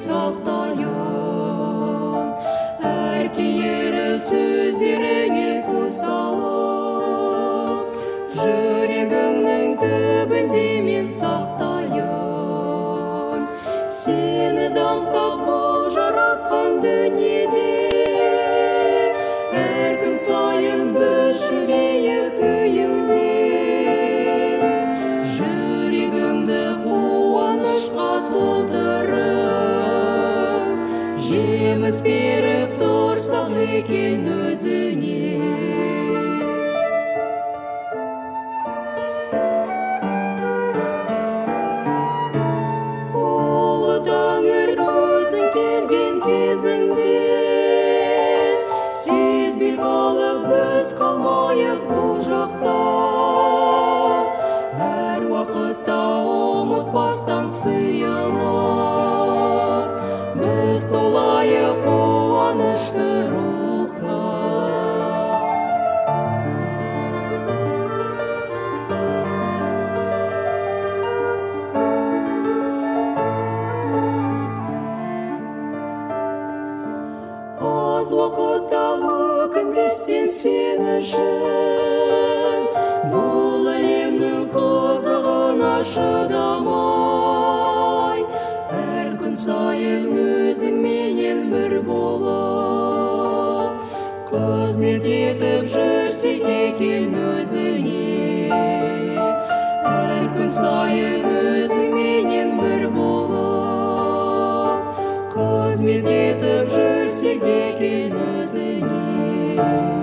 сақтайын. Әр киелі сөздеріңе көз салып жүрегімнің түбінде мен сақтайын. Сені даңқтап бұл жаратқан дүниеде келген кезіңде сезбей қалып біз қалмайық бұл жақта әр уақытта ұмытпастан аз уақытта өкінбестен сен үшін бұл әлемнің қызығына шыдамай әр күн сайын өзіңменен бір болып қызмет етіп жүрсек екен өзіңе әр күн сайын өзіңменен бір болып қызмет етіп жүрсек екен өзіңе